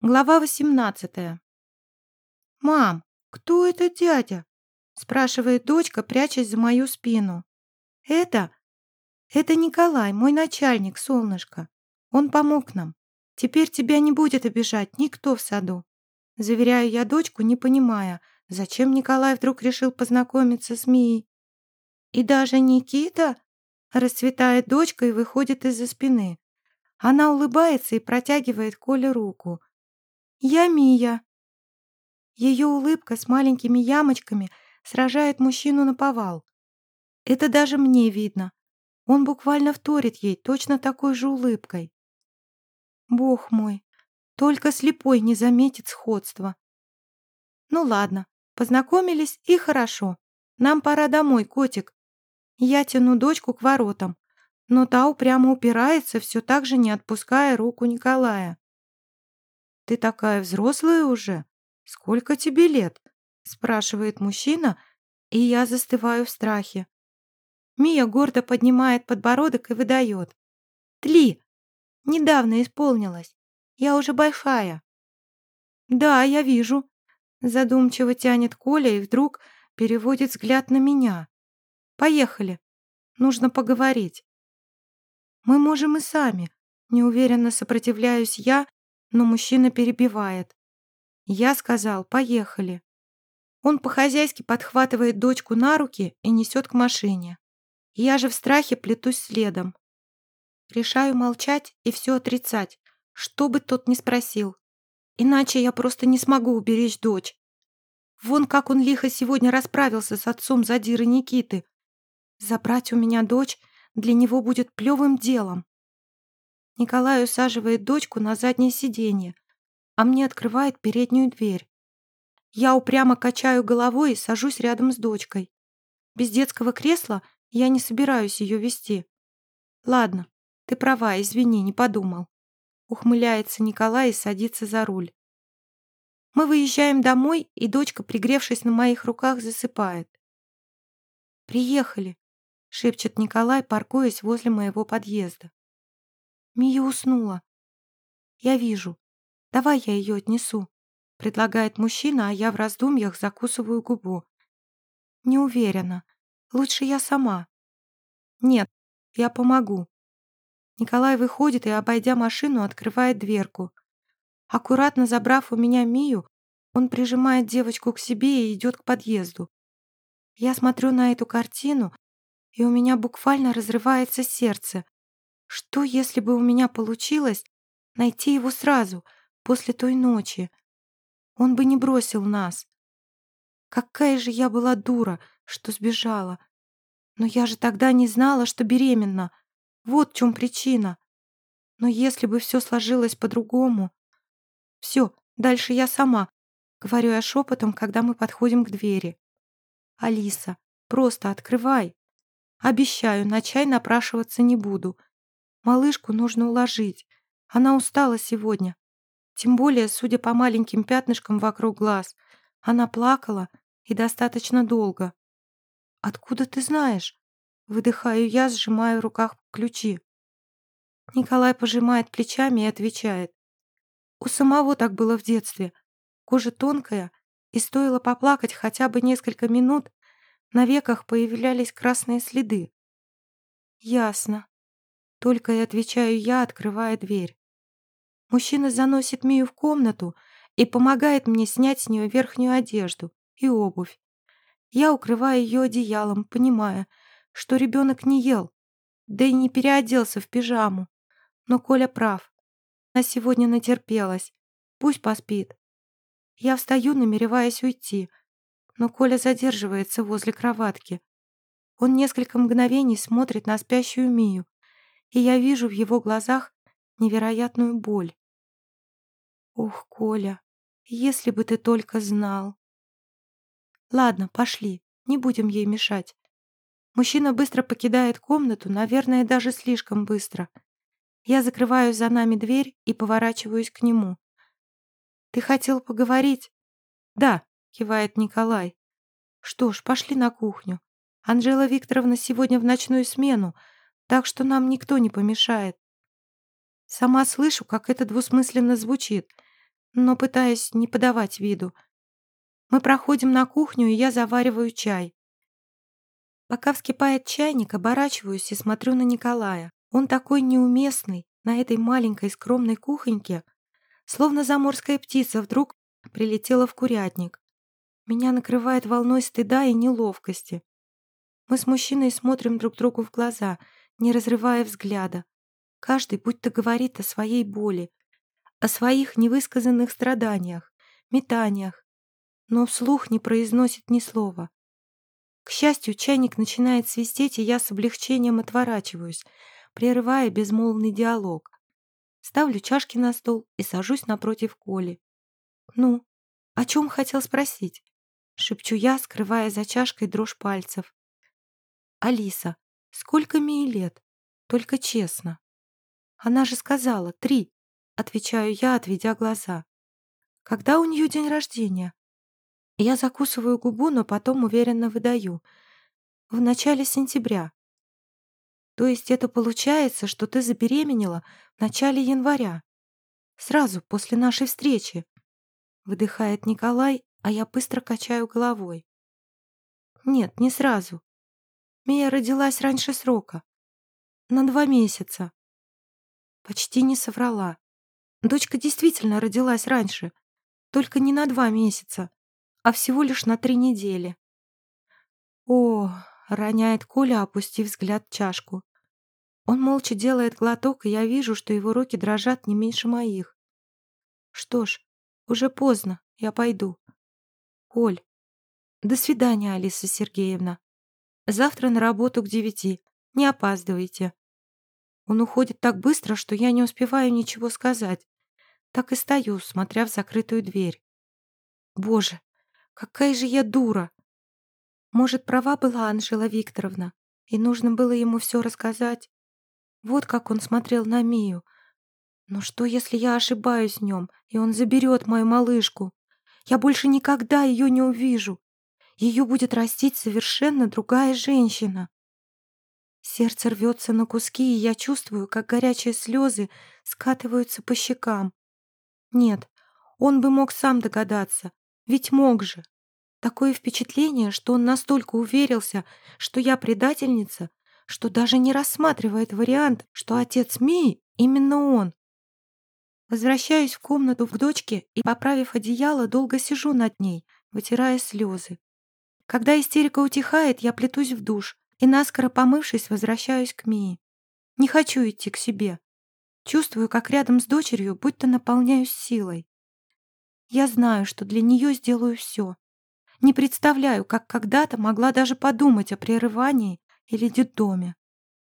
Глава 18. «Мам, кто этот дядя?» спрашивает дочка, прячась за мою спину. «Это? Это Николай, мой начальник, солнышко. Он помог нам. Теперь тебя не будет обижать никто в саду». Заверяю я дочку, не понимая, зачем Николай вдруг решил познакомиться с Мией. «И даже Никита?» расцветает дочка и выходит из-за спины. Она улыбается и протягивает Коле руку. «Я Мия». Ее улыбка с маленькими ямочками сражает мужчину на повал. Это даже мне видно. Он буквально вторит ей точно такой же улыбкой. Бог мой, только слепой не заметит сходства. Ну ладно, познакомились и хорошо. Нам пора домой, котик. Я тяну дочку к воротам, но та упрямо упирается, все так же не отпуская руку Николая. «Ты такая взрослая уже? Сколько тебе лет?» спрашивает мужчина, и я застываю в страхе. Мия гордо поднимает подбородок и выдает. «Тли! Недавно исполнилось. Я уже большая». «Да, я вижу», задумчиво тянет Коля и вдруг переводит взгляд на меня. «Поехали. Нужно поговорить». «Мы можем и сами», неуверенно сопротивляюсь я, но мужчина перебивает. Я сказал «поехали». Он по-хозяйски подхватывает дочку на руки и несет к машине. Я же в страхе плетусь следом. Решаю молчать и все отрицать, что бы тот ни спросил. Иначе я просто не смогу уберечь дочь. Вон как он лихо сегодня расправился с отцом задиры Никиты. Забрать у меня дочь для него будет плевым делом. Николай усаживает дочку на заднее сиденье, а мне открывает переднюю дверь. Я упрямо качаю головой и сажусь рядом с дочкой. Без детского кресла я не собираюсь ее вести. Ладно, ты права, извини, не подумал. Ухмыляется Николай и садится за руль. Мы выезжаем домой, и дочка, пригревшись на моих руках, засыпает. «Приехали», — шепчет Николай, паркуясь возле моего подъезда. Мия уснула. Я вижу. Давай я ее отнесу. Предлагает мужчина, а я в раздумьях закусываю губу. Не уверена. Лучше я сама. Нет, я помогу. Николай выходит и, обойдя машину, открывает дверку. Аккуратно забрав у меня Мию, он прижимает девочку к себе и идет к подъезду. Я смотрю на эту картину, и у меня буквально разрывается сердце. Что, если бы у меня получилось найти его сразу, после той ночи? Он бы не бросил нас. Какая же я была дура, что сбежала. Но я же тогда не знала, что беременна. Вот в чем причина. Но если бы все сложилось по-другому... Все, дальше я сама, говорю я шепотом, когда мы подходим к двери. Алиса, просто открывай. Обещаю, на чай напрашиваться не буду. Малышку нужно уложить. Она устала сегодня. Тем более, судя по маленьким пятнышкам вокруг глаз, она плакала и достаточно долго. «Откуда ты знаешь?» Выдыхаю я, сжимаю в руках ключи. Николай пожимает плечами и отвечает. У самого так было в детстве. Кожа тонкая, и стоило поплакать хотя бы несколько минут, на веках появлялись красные следы. Ясно. Только и отвечаю я, открывая дверь. Мужчина заносит Мию в комнату и помогает мне снять с нее верхнюю одежду и обувь. Я укрываю ее одеялом, понимая, что ребенок не ел, да и не переоделся в пижаму. Но Коля прав. Она сегодня натерпелась. Пусть поспит. Я встаю, намереваясь уйти, но Коля задерживается возле кроватки. Он несколько мгновений смотрит на спящую Мию, и я вижу в его глазах невероятную боль. Ух, Коля, если бы ты только знал. Ладно, пошли, не будем ей мешать. Мужчина быстро покидает комнату, наверное, даже слишком быстро. Я закрываю за нами дверь и поворачиваюсь к нему. «Ты хотел поговорить?» «Да», — кивает Николай. «Что ж, пошли на кухню. Анжела Викторовна сегодня в ночную смену, так что нам никто не помешает. Сама слышу, как это двусмысленно звучит, но пытаясь не подавать виду. Мы проходим на кухню, и я завариваю чай. Пока вскипает чайник, оборачиваюсь и смотрю на Николая. Он такой неуместный на этой маленькой скромной кухоньке, словно заморская птица вдруг прилетела в курятник. Меня накрывает волной стыда и неловкости. Мы с мужчиной смотрим друг другу в глаза, не разрывая взгляда. Каждый будто говорит о своей боли, о своих невысказанных страданиях, метаниях, но вслух не произносит ни слова. К счастью, чайник начинает свистеть, и я с облегчением отворачиваюсь, прерывая безмолвный диалог. Ставлю чашки на стол и сажусь напротив Коли. «Ну, о чем хотел спросить?» Шепчу я, скрывая за чашкой дрожь пальцев. «Алиса, сколько Мии лет? Только честно». «Она же сказала, три», — отвечаю я, отведя глаза. «Когда у нее день рождения?» Я закусываю губу, но потом уверенно выдаю. В начале сентября. То есть это получается, что ты забеременела в начале января. Сразу после нашей встречи. Выдыхает Николай, а я быстро качаю головой. Нет, не сразу. Мия родилась раньше срока. На два месяца. Почти не соврала. Дочка действительно родилась раньше, только не на два месяца а всего лишь на три недели. «О!» — роняет Коля, опустив взгляд в чашку. Он молча делает глоток, и я вижу, что его руки дрожат не меньше моих. «Что ж, уже поздно, я пойду». «Коль, до свидания, Алиса Сергеевна. Завтра на работу к девяти, не опаздывайте». Он уходит так быстро, что я не успеваю ничего сказать. Так и стою, смотря в закрытую дверь. Боже, Какая же я дура! Может, права была Анжела Викторовна, и нужно было ему все рассказать? Вот как он смотрел на Мию. Но что, если я ошибаюсь в нем, и он заберет мою малышку? Я больше никогда ее не увижу. Ее будет растить совершенно другая женщина. Сердце рвется на куски, и я чувствую, как горячие слезы скатываются по щекам. Нет, он бы мог сам догадаться, ведь мог же. Такое впечатление, что он настолько уверился, что я предательница, что даже не рассматривает вариант, что отец Мии именно он. Возвращаюсь в комнату к дочке и, поправив одеяло, долго сижу над ней, вытирая слезы. Когда истерика утихает, я плетусь в душ и, наскоро помывшись, возвращаюсь к Мии. Не хочу идти к себе. Чувствую, как рядом с дочерью будто наполняюсь силой. Я знаю, что для нее сделаю все. Не представляю, как когда-то могла даже подумать о прерывании или детдоме.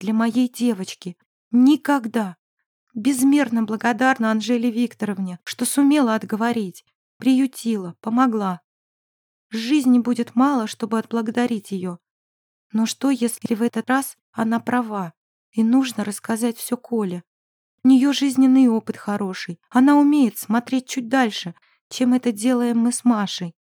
Для моей девочки. Никогда. Безмерно благодарна Анжеле Викторовне, что сумела отговорить, приютила, помогла. Жизни будет мало, чтобы отблагодарить ее. Но что, если в этот раз она права, и нужно рассказать все Коле? У нее жизненный опыт хороший, она умеет смотреть чуть дальше — чем это делаем мы с Машей.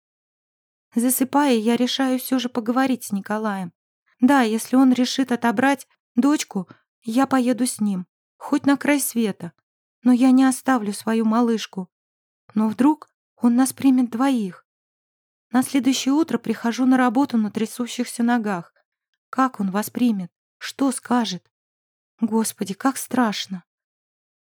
Засыпая, я решаю все же поговорить с Николаем. Да, если он решит отобрать дочку, я поеду с ним, хоть на край света. Но я не оставлю свою малышку. Но вдруг он нас примет двоих. На следующее утро прихожу на работу на трясущихся ногах. Как он воспримет? Что скажет? Господи, как страшно.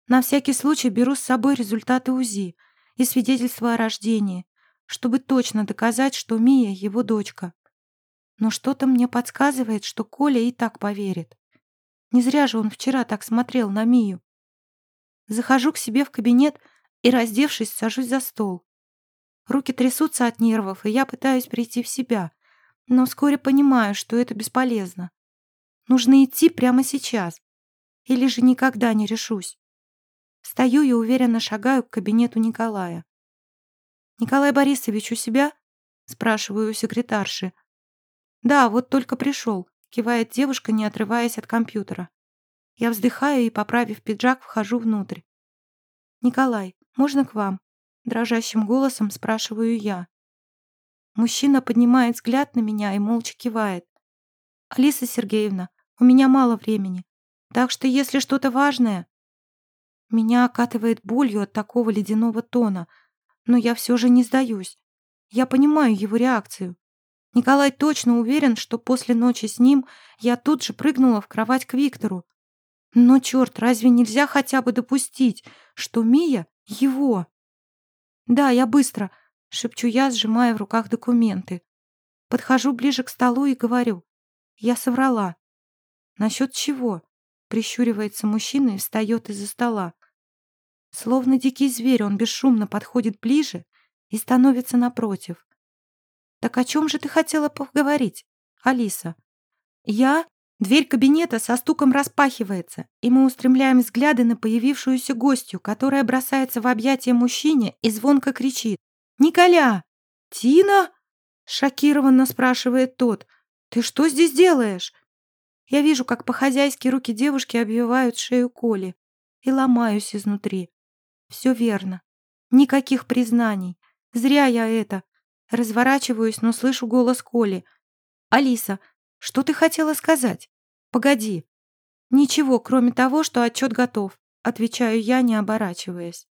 На всякий случай беру с собой результаты УЗИ — и свидетельство о рождении, чтобы точно доказать, что Мия его дочка. Но что-то мне подсказывает, что Коля и так поверит. Не зря же он вчера так смотрел на Мию. Захожу к себе в кабинет и, раздевшись, сажусь за стол. Руки трясутся от нервов, и я пытаюсь прийти в себя, но вскоре понимаю, что это бесполезно. Нужно идти прямо сейчас, или же никогда не решусь. Встаю и уверенно шагаю к кабинету Николая. «Николай Борисович у себя?» — спрашиваю у секретарши. «Да, вот только пришел», — кивает девушка, не отрываясь от компьютера. Я вздыхаю и, поправив пиджак, вхожу внутрь. «Николай, можно к вам?» — дрожащим голосом спрашиваю я. Мужчина поднимает взгляд на меня и молча кивает. «Алиса Сергеевна, у меня мало времени, так что если что-то важное...» Меня окатывает болью от такого ледяного тона, но я все же не сдаюсь. Я понимаю его реакцию. Николай точно уверен, что после ночи с ним я тут же прыгнула в кровать к Виктору. Но, черт, разве нельзя хотя бы допустить, что Мия — его? Да, я быстро, — шепчу я, сжимая в руках документы. Подхожу ближе к столу и говорю. Я соврала. Насчет чего? Прищуривается мужчина и встает из-за стола. Словно дикий зверь, он бесшумно подходит ближе и становится напротив. «Так о чем же ты хотела поговорить, Алиса?» «Я...» Дверь кабинета со стуком распахивается, и мы устремляем взгляды на появившуюся гостью, которая бросается в объятия мужчине и звонко кричит. «Николя!» «Тина?» — шокированно спрашивает тот. «Ты что здесь делаешь?» Я вижу, как по-хозяйски руки девушки обвивают шею Коли и ломаюсь изнутри. Все верно. Никаких признаний. Зря я это. Разворачиваюсь, но слышу голос Коли. «Алиса, что ты хотела сказать? Погоди». «Ничего, кроме того, что отчет готов», отвечаю я, не оборачиваясь.